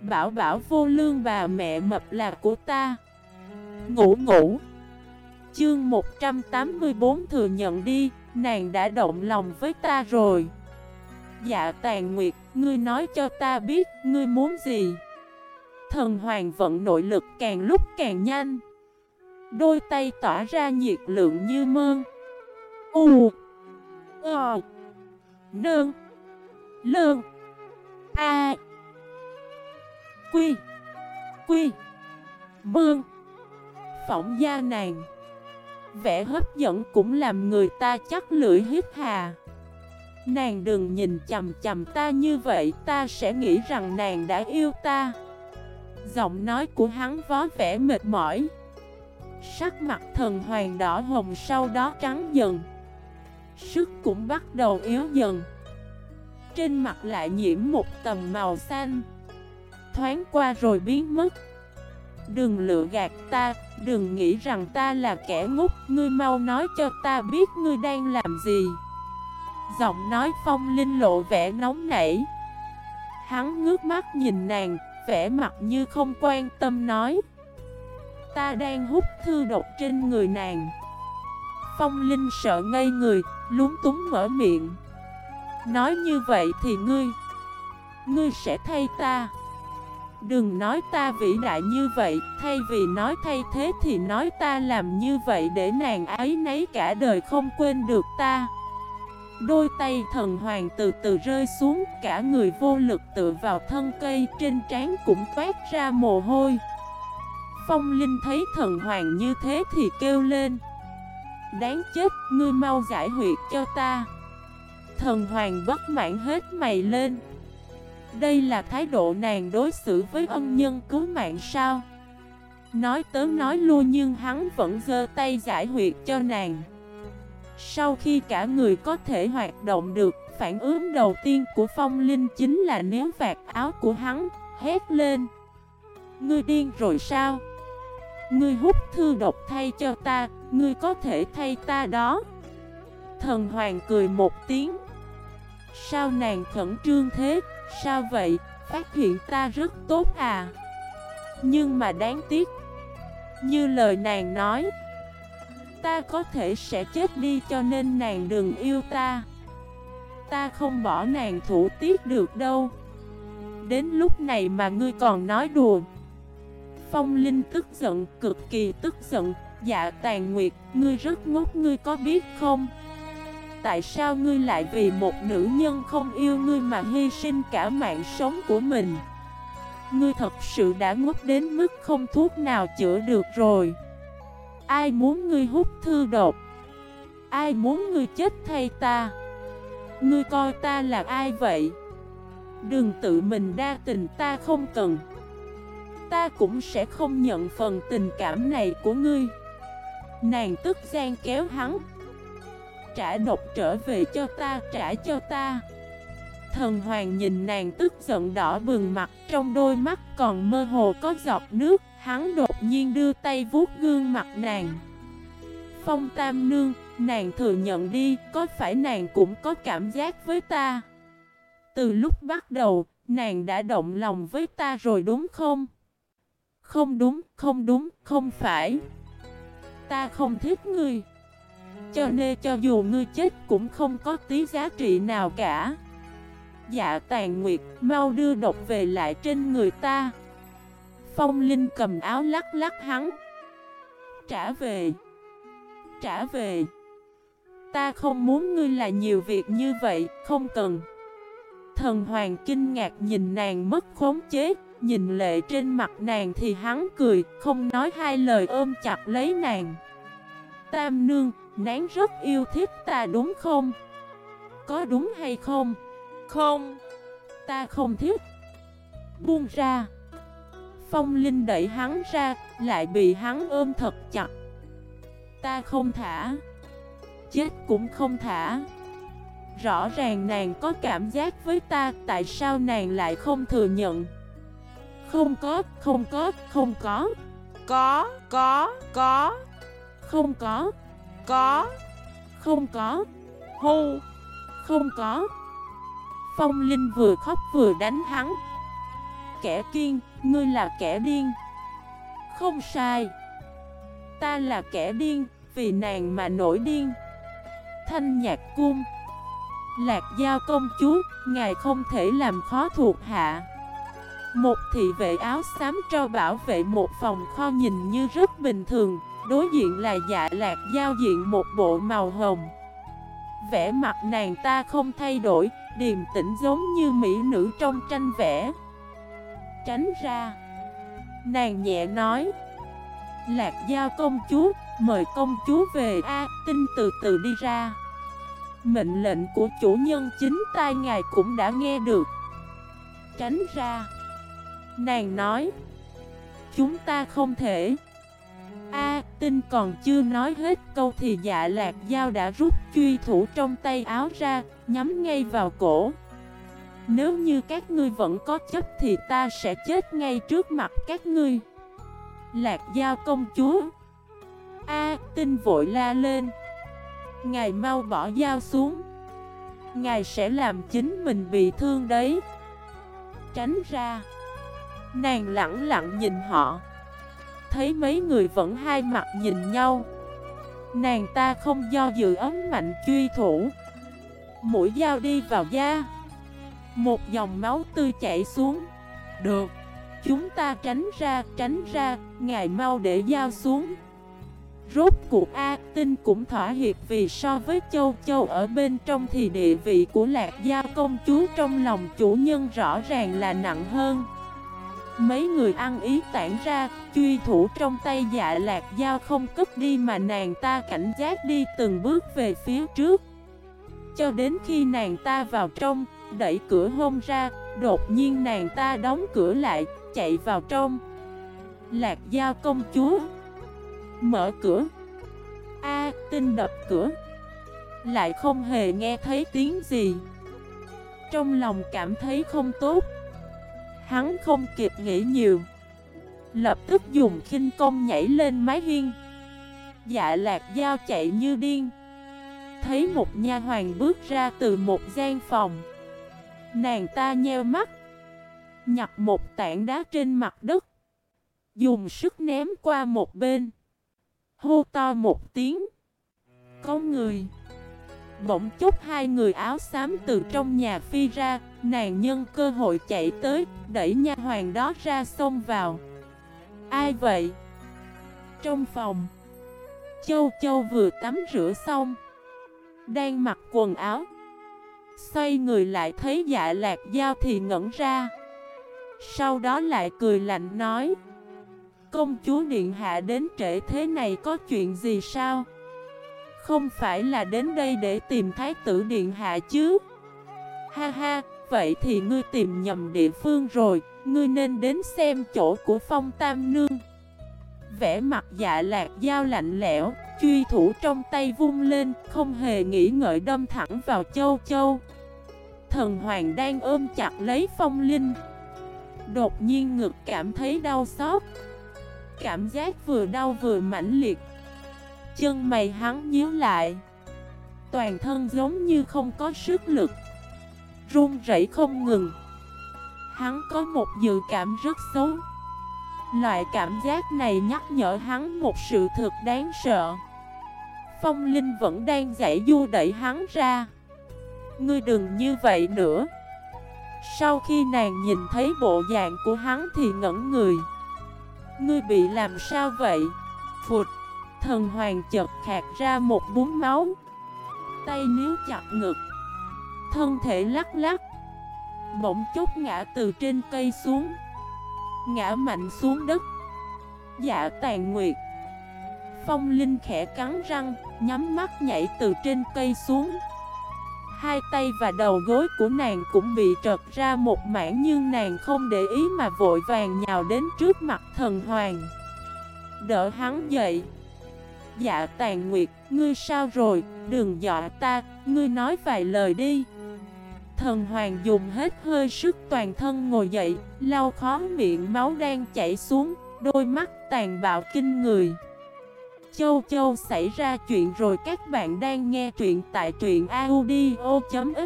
Bảo bảo vô lương bà mẹ mập là của ta. Ngủ ngủ. Chương 184 thừa nhận đi, Nàng đã động lòng với ta rồi. Dạ tàn nguyệt, Ngươi nói cho ta biết, Ngươi muốn gì? Thần hoàng vận nội lực càng lúc càng nhanh. Đôi tay tỏa ra nhiệt lượng như mơn. U Ờ Nương Lương A. Quy. Quy. Bương Phỏng da nàng. Vẻ hấp dẫn cũng làm người ta chắc lưỡi hít hà. Nàng đừng nhìn chầm chầm ta như vậy, Ta sẽ nghĩ rằng nàng đã yêu ta. Giọng nói của hắn vó vẻ mệt mỏi. Sắc mặt thần hoàng đỏ hồng sau đó trắng dần. Sức cũng bắt đầu yếu dần. Trên mặt lại nhiễm một tầm màu xanh. Thoáng qua rồi biến mất. Đừng lựa gạt ta Đừng nghĩ rằng ta là kẻ ngốc Ngươi mau nói cho ta biết ngươi đang làm gì. Giọng nói phong linh lộ vẻ nóng nảy. Hắn ngước mắt nhìn nàng Vẻ mặt như không quan tâm nói. Ta đang hút thư độc trên người nàng. Phong Linh sợ ngây người, lúng túng mở miệng. Nói như vậy thì ngươi Ngươi sẽ thay ta. Đừng nói ta vĩ đại như vậy Thay vì nói thay thế thì nói ta làm như vậy Để nàng ấy nấy cả đời không quên được ta. Đôi tay thần hoàng từ từ rơi xuống Cả người vô lực tựa vào thân cây Trên trán cũng toát ra mồ hôi. Phong Linh thấy thần hoàng như thế thì kêu lên Đáng chết, ngươi mau giải huyệt cho ta. Thần hoàng bất mãn hết mày lên. Đây là thái độ nàng đối xử với ân nhân cứu mạng sao? Nói tớ nói luôn nhưng hắn vẫn giơ tay giải huyệt cho nàng. Sau khi cả người có thể hoạt động được, Phản ứng đầu tiên của phong linh chính là nếu vạt áo của hắn, Hét lên. Ngươi điên rồi sao? Ngươi hút thư độc thay cho ta, Ngươi có thể thay ta đó. Thần hoàng cười một tiếng. Sao nàng khẩn trương thế? Sao vậy? Phát hiện ta rất tốt à? Nhưng mà đáng tiếc. Như lời nàng nói Ta có thể sẽ chết đi cho nên nàng đừng yêu ta. Ta không bỏ nàng thủ tiết được đâu. Đến lúc này mà ngươi còn nói đùa. Phong Linh tức giận, cực kỳ tức giận. Dạ tàn nguyệt, ngươi rất ngốc ngươi có biết không? Tại sao ngươi lại vì một nữ nhân không yêu ngươi mà hy sinh cả mạng sống của mình? Ngươi thật sự đã ngốc đến mức không thuốc nào chữa được rồi Ai muốn ngươi hút thư độc? Ai muốn ngươi chết thay ta? Ngươi coi ta là ai vậy? Đừng tự mình đa tình, ta không cần Ta cũng sẽ không nhận phần tình cảm này của ngươi Nàng tức gian kéo hắn Trả độc trở về cho ta, trả cho ta. Thần hoàng nhìn nàng tức giận đỏ bừng mặt Trong đôi mắt còn mơ hồ có giọt nước. Hắn đột nhiên đưa tay vuốt gương mặt nàng. Phong tam nương, nàng thừa nhận đi Có phải nàng cũng có cảm giác với ta? Từ lúc bắt đầu, nàng đã động lòng với ta rồi đúng không? Không đúng, không đúng, không phải. Ta không thích ngươi. Cho nên cho dù ngươi chết cũng không có tí giá trị nào cả. Dạ tàn nguyệt, mau đưa độc về lại trên người ta. Phong Linh cầm áo lắc lắc hắn. Trả về. Trả về. Ta không muốn ngươi là nhiều việc như vậy, không cần. Thần hoàng kinh ngạc nhìn nàng mất khống chế Nhìn lệ trên mặt nàng thì hắn cười, không nói hai lời ôm chặt lấy nàng. Tam nương, nán rất yêu thích ta đúng không? Có đúng hay không? Không, ta không thích. Buông ra. Phong Linh đẩy hắn ra, lại bị hắn ôm thật chặt. Ta không thả. Chết cũng không thả. Rõ ràng nàng có cảm giác với ta, tại sao nàng lại không thừa nhận? Không có, không có, không có Có, có, có không có. Có. Không có. Hô, Không có. Phong Linh vừa khóc vừa đánh hắn. Kẻ kiên, ngươi là kẻ điên. Không sai. Ta là kẻ điên, vì nàng mà nổi điên. Thanh nhạc cung. Lạc giao công chúa, ngài không thể làm khó thuộc hạ. Một thị vệ áo xám cho bảo vệ một phòng kho nhìn như rất bình thường, Đối diện là dạ lạc giao diện một bộ màu hồng. Vẽ mặt nàng ta không thay đổi, Điềm tĩnh giống như mỹ nữ trong tranh vẽ. Tránh ra. Nàng nhẹ nói, Lạc giao công chúa, Mời công chúa về A Tinh từ từ đi ra. Mệnh lệnh của chủ nhân chính tai ngài cũng đã nghe được. Tránh ra. Nàng nói, Chúng ta không thể. A, tinh còn chưa nói hết câu thì dạ lạc dao đã rút truy thủ trong tay áo ra, Nhắm ngay vào cổ. Nếu như các ngươi vẫn có chấp thì ta sẽ chết ngay trước mặt các ngươi. Lạc dao công chúa. A, tinh vội la lên. Ngài mau bỏ dao xuống. Ngài sẽ làm chính mình bị thương đấy. Tránh ra. Nàng lặng lặng nhìn họ. Thấy mấy người vẫn hai mặt nhìn nhau. Nàng ta không do dự ấm mạnh truy thủ. Mũi dao đi vào da. Một dòng máu tươi chảy xuống. Được Chúng ta tránh ra, tránh ra Ngài mau để dao xuống. Rốt cuộc A Tinh cũng thỏa hiệp vì so với Châu Châu ở bên trong thì địa vị của Lạc Gia công chúa trong lòng chủ nhân rõ ràng là nặng hơn. Mấy người ăn ý tản ra, truy thủ trong tay dạ Lạc Giao không cất đi mà nàng ta cảnh giác đi từng bước về phía trước. Cho đến khi nàng ta vào trong, đẩy cửa hôn ra, đột nhiên nàng ta đóng cửa lại, chạy vào trong. Lạc Giao công chúa Mở cửa A tinh đập cửa Lại không hề nghe thấy tiếng gì Trong lòng cảm thấy không tốt Hắn không kịp nghĩ nhiều. Lập tức dùng khinh công nhảy lên mái hiên. Dạ lạc dao chạy như điên. Thấy một nha hoàng bước ra từ một gian phòng. Nàng ta nheo mắt. Nhặt một tảng đá trên mặt đất. Dùng sức ném qua một bên. Hô to một tiếng. Có người. Bỗng chốc hai người áo xám từ trong nhà phi ra, Nàng nhân cơ hội chạy tới, Đẩy nha hoàng đó ra xông vào Ai vậy? Trong phòng, Châu Châu vừa tắm rửa xong, Đang mặc quần áo Xoay người lại thấy dạ lạc dao thì ngẩn ra Sau đó lại cười lạnh nói, Công chúa Điện Hạ đến trễ thế này có chuyện gì sao? Không phải là đến đây để tìm Thái tử Điện Hạ chứ? Ha ha, vậy thì ngươi tìm nhầm địa phương rồi, ngươi nên đến xem chỗ của Phong Tam Nương. Vẽ mặt dạ lạc dao lạnh lẽo, truy thủ trong tay vung lên, không hề nghĩ ngợi đâm thẳng vào châu châu. Thần Hoàng đang ôm chặt lấy phong linh. Đột nhiên ngực cảm thấy đau xót. Cảm giác vừa đau vừa mãnh liệt Chân mày hắn nhíu lại. Toàn thân giống như không có sức lực. Run rẩy không ngừng. Hắn có một dự cảm rất xấu. Loại cảm giác này nhắc nhở hắn một sự thực đáng sợ. Phong Linh vẫn đang giải du đẩy hắn ra. Ngươi đừng như vậy nữa. Sau khi nàng nhìn thấy bộ dạng của hắn thì ngẩn người. Ngươi bị làm sao vậy? Phụt! Thần hoàng chợt khạc ra một bún máu. Tay níu chặt ngực. Thân thể lắc lắc. Bỗng chốc ngã từ trên cây xuống. Ngã mạnh xuống đất. Dạ tàn nguyệt. Phong Linh khẽ cắn răng, Nhắm mắt nhảy từ trên cây xuống. Hai tay và đầu gối của nàng cũng bị trật ra một mảng nhưng nàng không để ý mà vội vàng nhào đến trước mặt thần hoàng. Đỡ hắn dậy. Dạ tàn nguyệt, ngươi sao rồi, đừng dọa ta, ngươi nói vài lời đi. Thần hoàng dùng hết hơi sức toàn thân ngồi dậy, lau khó miệng máu đang chảy xuống, đôi mắt tàn bạo kinh người. Châu Châu xảy ra chuyện rồi các bạn đang nghe truyện tại truyện audio.fif